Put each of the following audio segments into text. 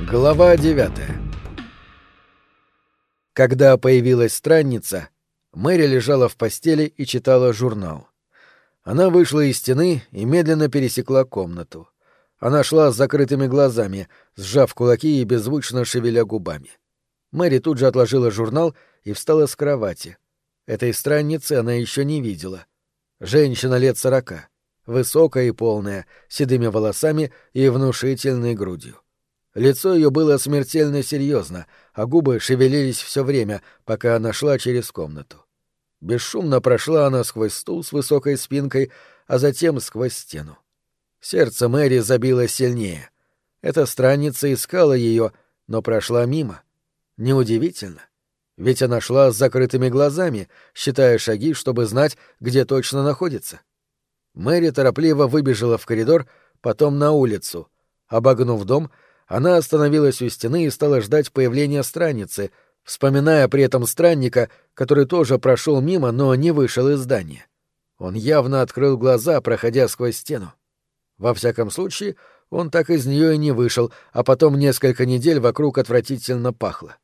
Глава девятая Когда появилась странница, Мэри лежала в постели и читала журнал. Она вышла из стены и медленно пересекла комнату. Она шла с закрытыми глазами, сжав кулаки и беззвучно шевеля губами. Мэри тут же отложила журнал и встала с кровати. Этой странницы она еще не видела. Женщина лет сорока, высокая и полная, седыми волосами и внушительной грудью. Лицо ее было смертельно серьезно, а губы шевелились все время, пока она шла через комнату. Бесшумно прошла она сквозь стул с высокой спинкой, а затем сквозь стену. Сердце Мэри забилось сильнее. Эта странница искала ее, но прошла мимо. Неудивительно. Ведь она шла с закрытыми глазами, считая шаги, чтобы знать, где точно находится. Мэри торопливо выбежала в коридор, потом на улицу. Обогнув дом, она остановилась у стены и стала ждать появления страницы, вспоминая при этом странника, который тоже прошел мимо, но не вышел из здания. Он явно открыл глаза, проходя сквозь стену. Во всяком случае, он так из нее и не вышел, а потом несколько недель вокруг отвратительно пахло.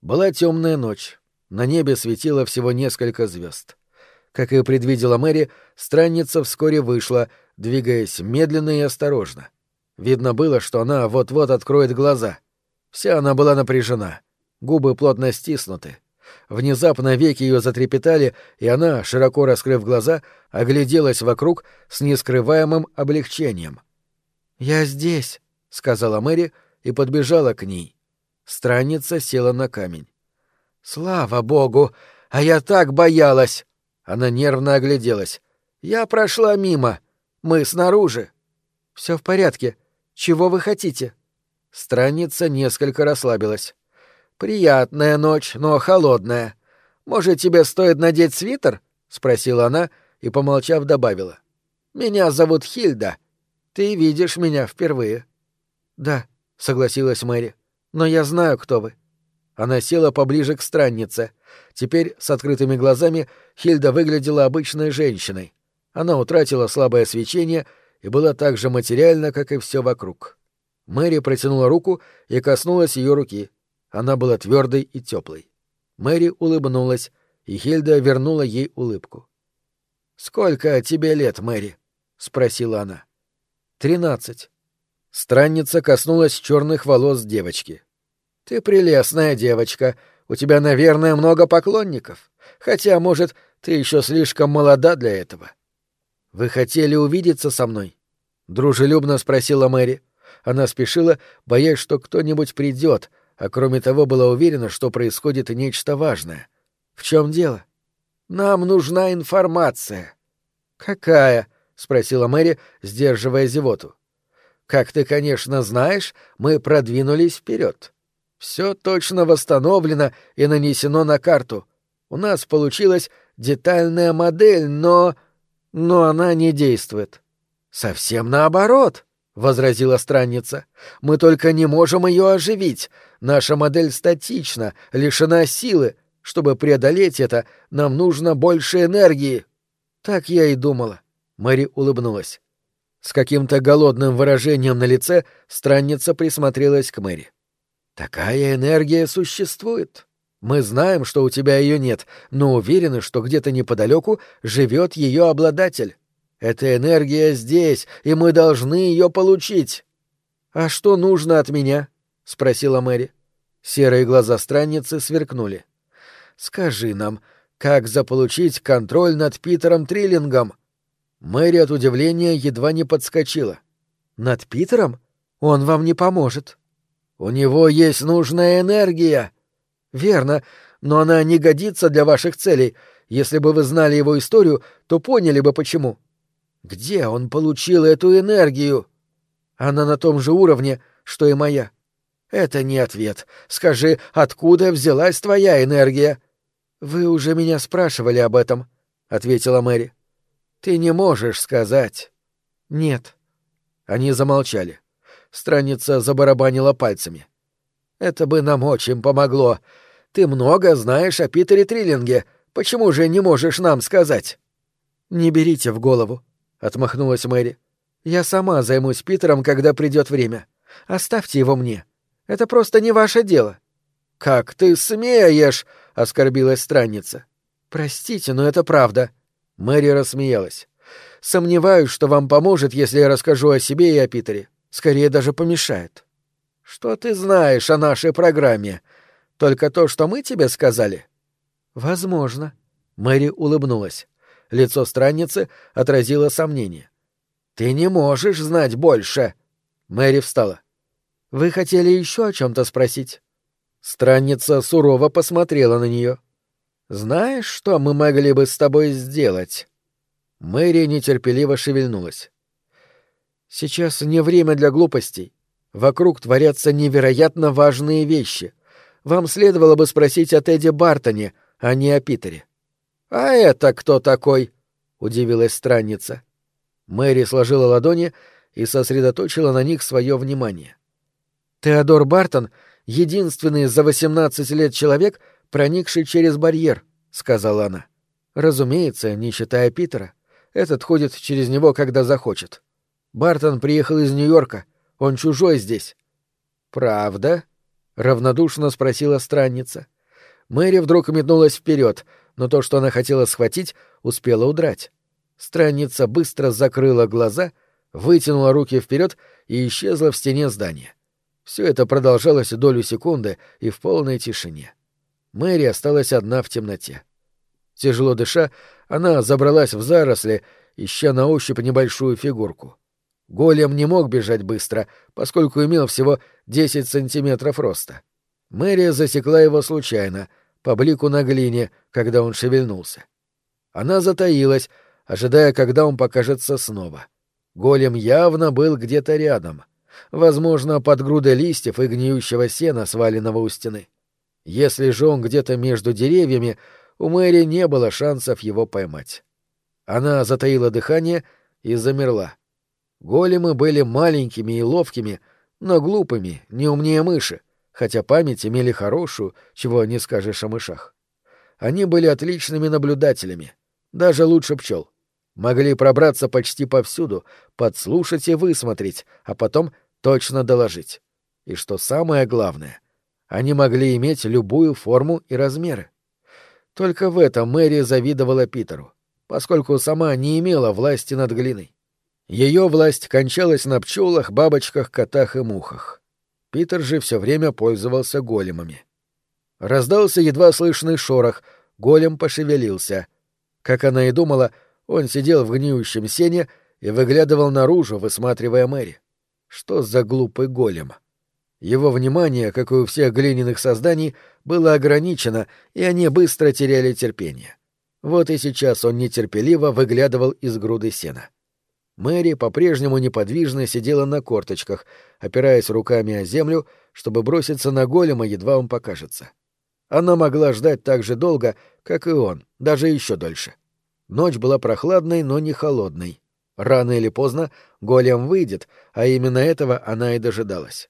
Была темная ночь. На небе светило всего несколько звезд. Как и предвидела Мэри, странница вскоре вышла, двигаясь медленно и осторожно. Видно было, что она вот-вот откроет глаза. Вся она была напряжена. Губы плотно стиснуты. Внезапно веки ее затрепетали, и она, широко раскрыв глаза, огляделась вокруг с нескрываемым облегчением. «Я здесь», — сказала Мэри и подбежала к ней. Странница села на камень. «Слава богу! А я так боялась!» Она нервно огляделась. «Я прошла мимо. Мы снаружи». «Все в порядке. Чего вы хотите?» Странница несколько расслабилась. «Приятная ночь, но холодная. Может, тебе стоит надеть свитер?» — спросила она и, помолчав, добавила. «Меня зовут Хильда. Ты видишь меня впервые». «Да», — согласилась Мэри но я знаю, кто вы». Она села поближе к страннице. Теперь, с открытыми глазами, Хильда выглядела обычной женщиной. Она утратила слабое свечение и была так же материальна, как и все вокруг. Мэри протянула руку и коснулась ее руки. Она была твердой и теплой. Мэри улыбнулась, и Хильда вернула ей улыбку. «Сколько тебе лет, Мэри?» — спросила она. «Тринадцать». Странница коснулась черных волос девочки. «Ты прелестная девочка. У тебя, наверное, много поклонников. Хотя, может, ты еще слишком молода для этого». «Вы хотели увидеться со мной?» — дружелюбно спросила Мэри. Она спешила, боясь, что кто-нибудь придет, а кроме того была уверена, что происходит нечто важное. «В чем дело?» «Нам нужна информация». «Какая?» — спросила Мэри, сдерживая зевоту. Как ты, конечно, знаешь, мы продвинулись вперед. Все точно восстановлено и нанесено на карту. У нас получилась детальная модель, но... но она не действует. Совсем наоборот, — возразила странница. Мы только не можем ее оживить. Наша модель статична, лишена силы. Чтобы преодолеть это, нам нужно больше энергии. Так я и думала. Мэри улыбнулась. С каким-то голодным выражением на лице странница присмотрелась к Мэри. «Такая энергия существует. Мы знаем, что у тебя ее нет, но уверены, что где-то неподалеку живет ее обладатель. Эта энергия здесь, и мы должны ее получить». «А что нужно от меня?» — спросила Мэри. Серые глаза странницы сверкнули. «Скажи нам, как заполучить контроль над Питером Триллингом?» Мэри от удивления едва не подскочила. «Над Питером? Он вам не поможет». «У него есть нужная энергия». «Верно, но она не годится для ваших целей. Если бы вы знали его историю, то поняли бы, почему». «Где он получил эту энергию?» «Она на том же уровне, что и моя». «Это не ответ. Скажи, откуда взялась твоя энергия?» «Вы уже меня спрашивали об этом», — ответила Мэри. Ты не можешь сказать. Нет. Они замолчали. Страница забарабанила пальцами. Это бы нам очень помогло. Ты много знаешь о Питере Триллинге. Почему же не можешь нам сказать? Не берите в голову, отмахнулась Мэри. Я сама займусь Питером, когда придет время. Оставьте его мне. Это просто не ваше дело». «Как ты смеешь!» — оскорбилась странница. «Простите, но это правда». Мэри рассмеялась. «Сомневаюсь, что вам поможет, если я расскажу о себе и о Питере. Скорее даже помешает». «Что ты знаешь о нашей программе? Только то, что мы тебе сказали?» «Возможно». Мэри улыбнулась. Лицо странницы отразило сомнение. «Ты не можешь знать больше!» Мэри встала. «Вы хотели еще о чем-то спросить?» Странница сурово посмотрела на нее. «Знаешь, что мы могли бы с тобой сделать?» Мэри нетерпеливо шевельнулась. «Сейчас не время для глупостей. Вокруг творятся невероятно важные вещи. Вам следовало бы спросить о Теде Бартоне, а не о Питере». «А это кто такой?» — удивилась странница. Мэри сложила ладони и сосредоточила на них свое внимание. «Теодор Бартон — единственный за восемнадцать лет человек, проникший через барьер», — сказала она. «Разумеется, не считая Питера. Этот ходит через него, когда захочет. Бартон приехал из Нью-Йорка. Он чужой здесь». «Правда?» — равнодушно спросила странница. Мэри вдруг метнулась вперед, но то, что она хотела схватить, успела удрать. Странница быстро закрыла глаза, вытянула руки вперед и исчезла в стене здания. Все это продолжалось долю секунды и в полной тишине. Мэри осталась одна в темноте. Тяжело дыша, она забралась в заросли, ища на ощупь небольшую фигурку. Голем не мог бежать быстро, поскольку имел всего 10 сантиметров роста. Мэри засекла его случайно, по блику на глине, когда он шевельнулся. Она затаилась, ожидая, когда он покажется снова. Голем явно был где-то рядом. Возможно, под грудой листьев и гниющего сена, сваленного у стены. Если же он где-то между деревьями, у Мэри не было шансов его поймать. Она затаила дыхание и замерла. Големы были маленькими и ловкими, но глупыми, не умнее мыши, хотя память имели хорошую, чего не скажешь о мышах. Они были отличными наблюдателями, даже лучше пчел. Могли пробраться почти повсюду, подслушать и высмотреть, а потом точно доложить. И что самое главное — они могли иметь любую форму и размеры. Только в этом Мэри завидовала Питеру, поскольку сама не имела власти над глиной. Ее власть кончалась на пчелах, бабочках, котах и мухах. Питер же все время пользовался големами. Раздался едва слышный шорох, голем пошевелился. Как она и думала, он сидел в гниющем сене и выглядывал наружу, высматривая Мэри. Что за глупый голем? — его внимание, как и у всех глиняных созданий, было ограничено, и они быстро теряли терпение. Вот и сейчас он нетерпеливо выглядывал из груды сена. Мэри по-прежнему неподвижно сидела на корточках, опираясь руками о землю, чтобы броситься на голема, едва он покажется. Она могла ждать так же долго, как и он, даже еще дольше. Ночь была прохладной, но не холодной. Рано или поздно голем выйдет, а именно этого она и дожидалась.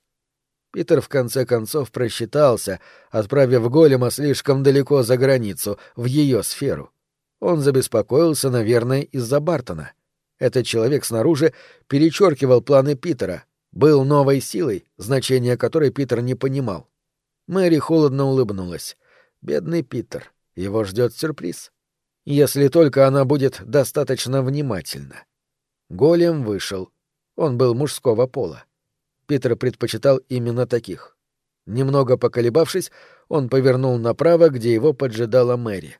Питер в конце концов просчитался, отправив голема слишком далеко за границу, в ее сферу. Он забеспокоился, наверное, из-за Бартона. Этот человек снаружи перечеркивал планы Питера, был новой силой, значение которой Питер не понимал. Мэри холодно улыбнулась. Бедный Питер, его ждет сюрприз. Если только она будет достаточно внимательна. Голем вышел. Он был мужского пола. Питер предпочитал именно таких. Немного поколебавшись, он повернул направо, где его поджидала Мэри.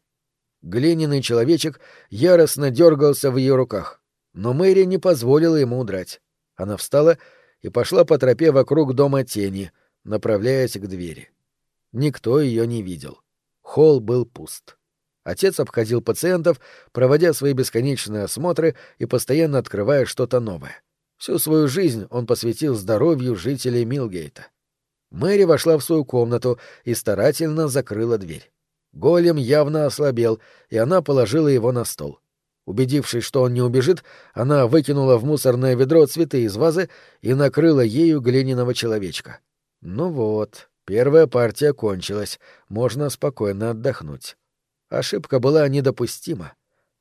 Глиняный человечек яростно дергался в ее руках, но Мэри не позволила ему удрать. Она встала и пошла по тропе вокруг дома тени, направляясь к двери. Никто ее не видел. Холл был пуст. Отец обходил пациентов, проводя свои бесконечные осмотры и постоянно открывая что-то новое. Всю свою жизнь он посвятил здоровью жителей Милгейта. Мэри вошла в свою комнату и старательно закрыла дверь. Голем явно ослабел, и она положила его на стол. Убедившись, что он не убежит, она выкинула в мусорное ведро цветы из вазы и накрыла ею глиняного человечка. Ну вот, первая партия кончилась, можно спокойно отдохнуть. Ошибка была недопустима.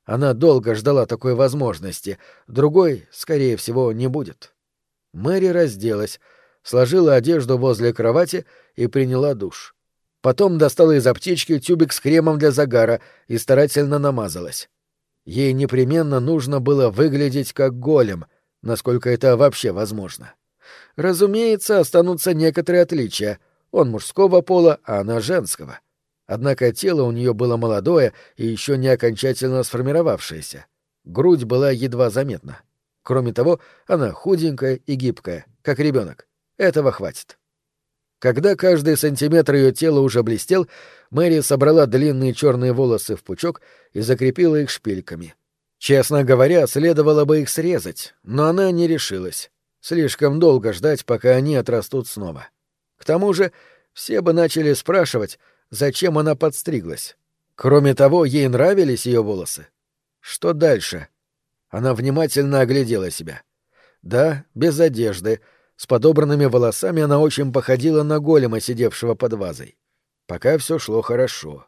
Она долго ждала такой возможности, другой, скорее всего, не будет. Мэри разделась, сложила одежду возле кровати и приняла душ. Потом достала из аптечки тюбик с кремом для загара и старательно намазалась. Ей непременно нужно было выглядеть как голем, насколько это вообще возможно. Разумеется, останутся некоторые отличия. Он мужского пола, а она женского. Однако тело у нее было молодое и еще не окончательно сформировавшееся. Грудь была едва заметна. Кроме того, она худенькая и гибкая, как ребенок. Этого хватит. Когда каждый сантиметр ее тела уже блестел, Мэри собрала длинные черные волосы в пучок и закрепила их шпильками. Честно говоря, следовало бы их срезать, но она не решилась. Слишком долго ждать, пока они отрастут снова. К тому же все бы начали спрашивать, зачем она подстриглась. Кроме того, ей нравились ее волосы. Что дальше? Она внимательно оглядела себя. Да, без одежды — с подобранными волосами она очень походила на голема, сидевшего под вазой. Пока все шло хорошо.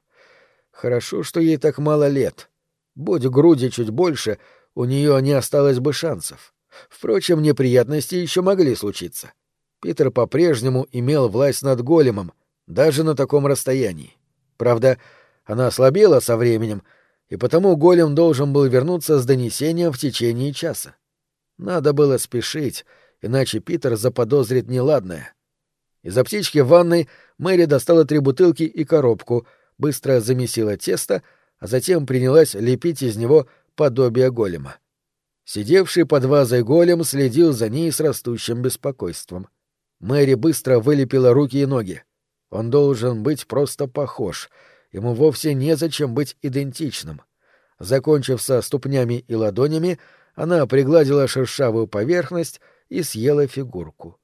Хорошо, что ей так мало лет. Будь груди чуть больше, у нее не осталось бы шансов. Впрочем, неприятности еще могли случиться. Питер по-прежнему имел власть над големом, даже на таком расстоянии. Правда, она ослабела со временем, и потому голем должен был вернуться с донесением в течение часа. Надо было спешить, иначе Питер заподозрит неладное. Из аптечки в ванной Мэри достала три бутылки и коробку, быстро замесила тесто, а затем принялась лепить из него подобие голема. Сидевший под вазой голем следил за ней с растущим беспокойством. Мэри быстро вылепила руки и ноги. Он должен быть просто похож. Ему вовсе незачем быть идентичным. Закончив со ступнями и ладонями, она пригладила шершавую поверхность и съела фигурку.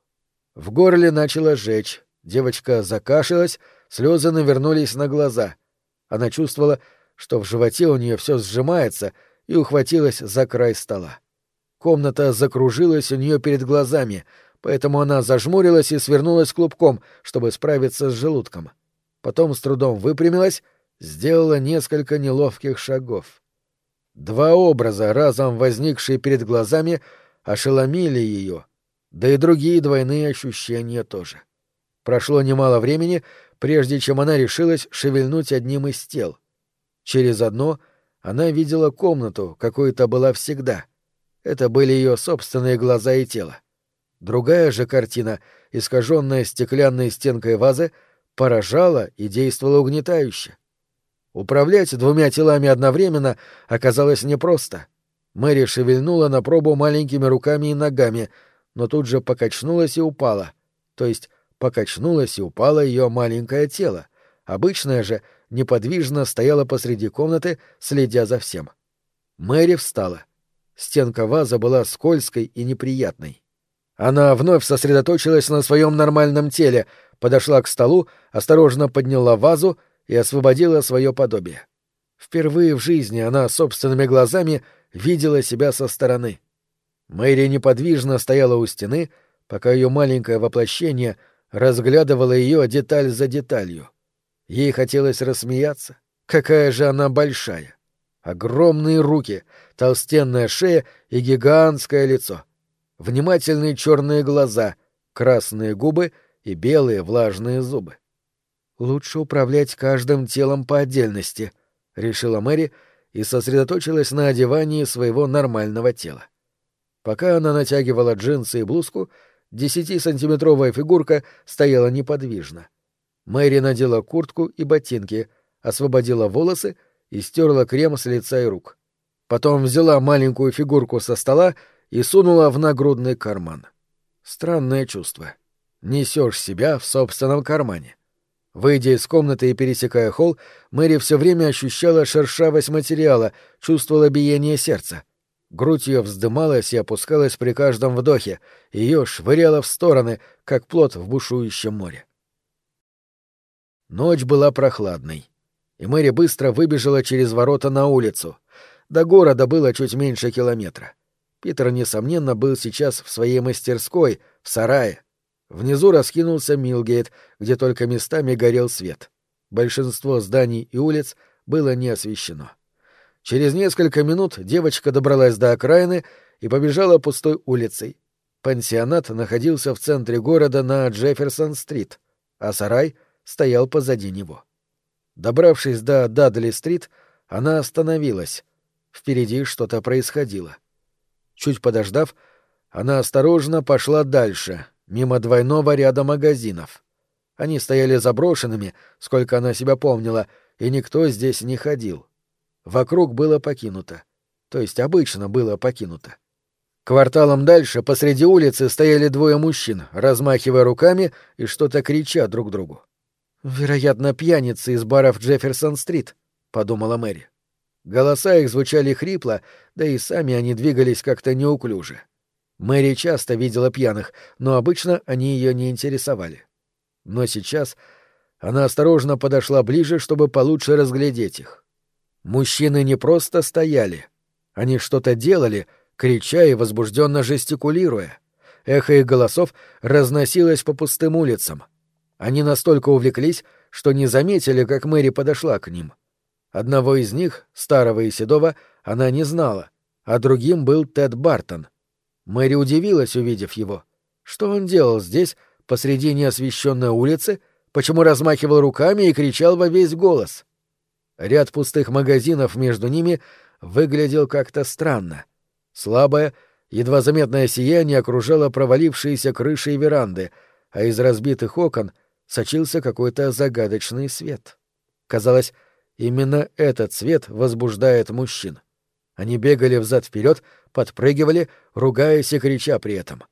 В горле начало жечь, девочка закашлялась, слезы навернулись на глаза. Она чувствовала, что в животе у нее все сжимается, и ухватилась за край стола. Комната закружилась у нее перед глазами, поэтому она зажмурилась и свернулась клубком, чтобы справиться с желудком. Потом с трудом выпрямилась, сделала несколько неловких шагов. Два образа, разом возникшие перед глазами, ошеломили ее, да и другие двойные ощущения тоже. Прошло немало времени, прежде чем она решилась шевельнуть одним из тел. Через одно она видела комнату, какой-то была всегда. Это были ее собственные глаза и тело. Другая же картина, искаженная стеклянной стенкой вазы, поражала и действовала угнетающе. Управлять двумя телами одновременно оказалось непросто — Мэри шевельнула на пробу маленькими руками и ногами, но тут же покачнулась и упала. То есть покачнулась и упало ее маленькое тело. Обычное же неподвижно стояло посреди комнаты, следя за всем. Мэри встала. Стенка ваза была скользкой и неприятной. Она вновь сосредоточилась на своем нормальном теле, подошла к столу, осторожно подняла вазу и освободила свое подобие. Впервые в жизни она собственными глазами видела себя со стороны. Мэри неподвижно стояла у стены, пока ее маленькое воплощение разглядывало ее деталь за деталью. Ей хотелось рассмеяться. Какая же она большая! Огромные руки, толстенная шея и гигантское лицо. Внимательные черные глаза, красные губы и белые влажные зубы. «Лучше управлять каждым телом по отдельности», — решила Мэри, — и сосредоточилась на одевании своего нормального тела. Пока она натягивала джинсы и блузку, десятисантиметровая фигурка стояла неподвижно. Мэри надела куртку и ботинки, освободила волосы и стерла крем с лица и рук. Потом взяла маленькую фигурку со стола и сунула в нагрудный карман. Странное чувство. Несешь себя в собственном кармане. Выйдя из комнаты и пересекая холл, Мэри все время ощущала шершавость материала, чувствовала биение сердца. Грудь ее вздымалась и опускалась при каждом вдохе, ее швыряло в стороны, как плод в бушующем море. Ночь была прохладной, и Мэри быстро выбежала через ворота на улицу. До города было чуть меньше километра. Питер, несомненно, был сейчас в своей мастерской, в сарае. Внизу раскинулся Милгейт, где только местами горел свет. Большинство зданий и улиц было не освещено. Через несколько минут девочка добралась до окраины и побежала пустой улицей. Пансионат находился в центре города на Джефферсон-стрит, а сарай стоял позади него. Добравшись до Дадли-стрит, она остановилась. Впереди что-то происходило. Чуть подождав, она осторожно пошла дальше, мимо двойного ряда магазинов. Они стояли заброшенными, сколько она себя помнила, и никто здесь не ходил. Вокруг было покинуто. То есть обычно было покинуто. Кварталом дальше посреди улицы стояли двое мужчин, размахивая руками и что-то крича друг другу. «Вероятно, пьяницы из баров Джефферсон-стрит», — подумала Мэри. Голоса их звучали хрипло, да и сами они двигались как-то неуклюже. Мэри часто видела пьяных, но обычно они ее не интересовали. Но сейчас она осторожно подошла ближе, чтобы получше разглядеть их. Мужчины не просто стояли. Они что-то делали, крича и возбужденно жестикулируя. Эхо их голосов разносилось по пустым улицам. Они настолько увлеклись, что не заметили, как Мэри подошла к ним. Одного из них, старого и седого, она не знала, а другим был Тед Бартон. Мэри удивилась, увидев его. Что он делал здесь, посреди неосвещенной улицы, почему размахивал руками и кричал во весь голос? Ряд пустых магазинов между ними выглядел как-то странно. Слабое, едва заметное сияние окружало провалившиеся крыши и веранды, а из разбитых окон сочился какой-то загадочный свет. Казалось, именно этот свет возбуждает мужчин. Они бегали взад-вперед, подпрыгивали, ругаясь и крича при этом.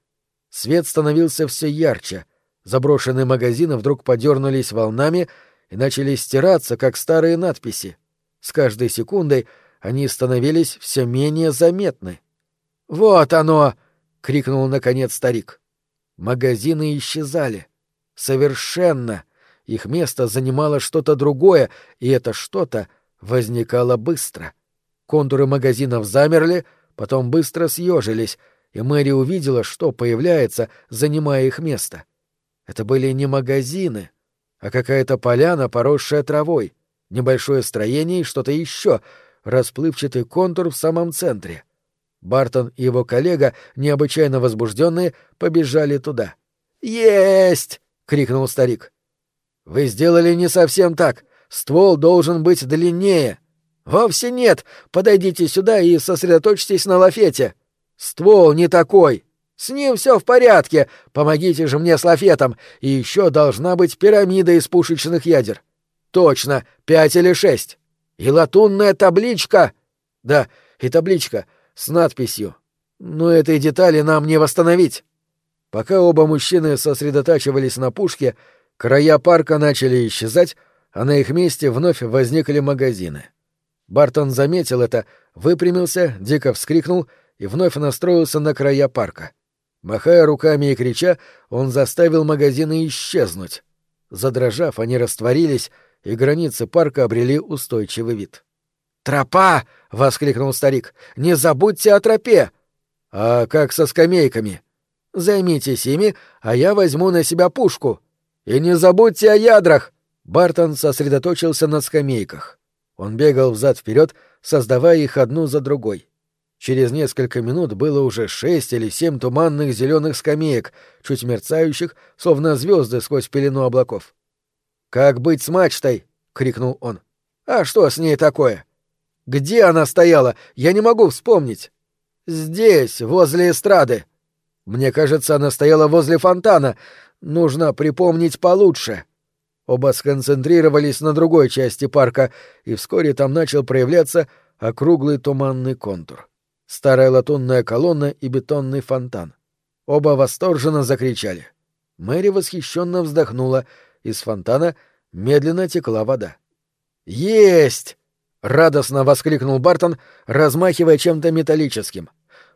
Свет становился все ярче. Заброшенные магазины вдруг подернулись волнами — и начали стираться, как старые надписи. С каждой секундой они становились все менее заметны. «Вот оно!» — крикнул наконец старик. Магазины исчезали. Совершенно. Их место занимало что-то другое, и это что-то возникало быстро. Контуры магазинов замерли, потом быстро съежились, и Мэри увидела, что появляется, занимая их место. Это были не магазины, а какая-то поляна, поросшая травой, небольшое строение и что-то еще, расплывчатый контур в самом центре. Бартон и его коллега, необычайно возбужденные, побежали туда. «Есть!» — крикнул старик. «Вы сделали не совсем так. Ствол должен быть длиннее». «Вовсе нет. Подойдите сюда и сосредоточьтесь на лафете». «Ствол не такой». С ним все в порядке. Помогите же мне с лафетом. И еще должна быть пирамида из пушечных ядер. Точно, пять или шесть. И латунная табличка. Да, и табличка с надписью. Но этой детали нам не восстановить. Пока оба мужчины сосредотачивались на пушке, края парка начали исчезать, а на их месте вновь возникли магазины. Бартон заметил это, выпрямился, дико вскрикнул и вновь настроился на края парка. Махая руками и крича, он заставил магазины исчезнуть. Задрожав, они растворились, и границы парка обрели устойчивый вид. «Тропа!» — воскликнул старик. «Не забудьте о тропе!» «А как со скамейками?» «Займитесь ими, а я возьму на себя пушку. И не забудьте о ядрах!» Бартон сосредоточился на скамейках. Он бегал взад вперед, создавая их одну за другой. Через несколько минут было уже шесть или семь туманных зеленых скамеек, чуть мерцающих, словно звезды сквозь пелену облаков. «Как быть с мачтой?» — крикнул он. «А что с ней такое?» «Где она стояла? Я не могу вспомнить». «Здесь, возле эстрады». «Мне кажется, она стояла возле фонтана. Нужно припомнить получше». Оба сконцентрировались на другой части парка, и вскоре там начал проявляться округлый туманный контур старая латунная колонна и бетонный фонтан. Оба восторженно закричали. Мэри восхищенно вздохнула, из фонтана медленно текла вода. «Есть!» — радостно воскликнул Бартон, размахивая чем-то металлическим.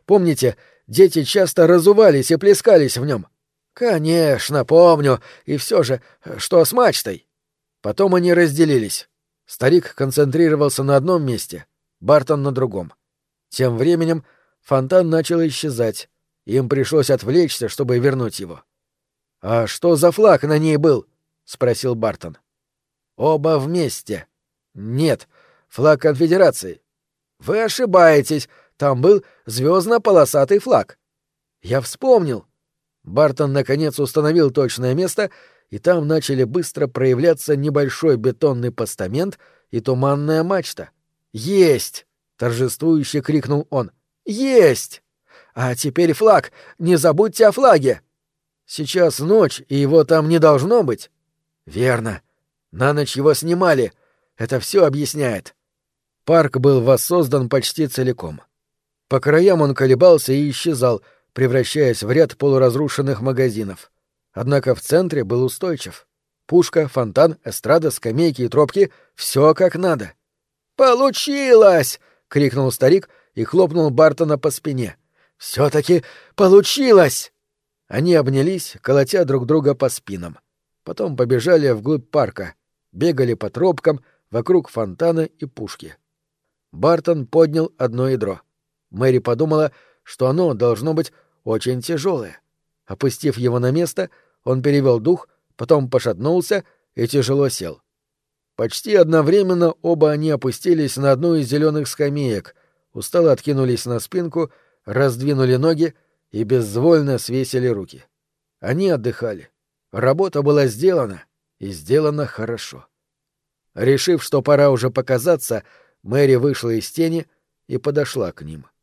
«Помните, дети часто разувались и плескались в нем?» «Конечно, помню. И все же, что с мачтой?» Потом они разделились. Старик концентрировался на одном месте, Бартон на другом. Тем временем фонтан начал исчезать. Им пришлось отвлечься, чтобы вернуть его. «А что за флаг на ней был?» — спросил Бартон. «Оба вместе». «Нет, флаг конфедерации». «Вы ошибаетесь. Там был звездно-полосатый флаг». «Я вспомнил. Бартон наконец установил точное место, и там начали быстро проявляться небольшой бетонный постамент и туманная мачта. «Есть!» — торжествующе крикнул он. «Есть! А теперь флаг! Не забудьте о флаге!» «Сейчас ночь, и его там не должно быть». «Верно. На ночь его снимали. Это все объясняет». Парк был воссоздан почти целиком. По краям он колебался и исчезал, превращаясь в ряд полуразрушенных магазинов. Однако в центре был устойчив. Пушка, фонтан, эстрада, скамейки и тропки — все как надо. «Получилось!» — крикнул старик и хлопнул Бартона по спине. «Все-таки получилось!» Они обнялись, колотя друг друга по спинам. Потом побежали вглубь парка, бегали по тропкам, вокруг фонтана и пушки. Бартон поднял одно ядро. Мэри подумала, что оно должно быть очень тяжелое. Опустив его на место, он перевел дух, потом пошатнулся и тяжело сел. Почти одновременно оба они опустились на одну из зеленых скамеек, устало откинулись на спинку, раздвинули ноги и безвольно свесили руки. Они отдыхали. Работа была сделана, и сделана хорошо. Решив, что пора уже показаться, Мэри вышла из тени и подошла к ним. —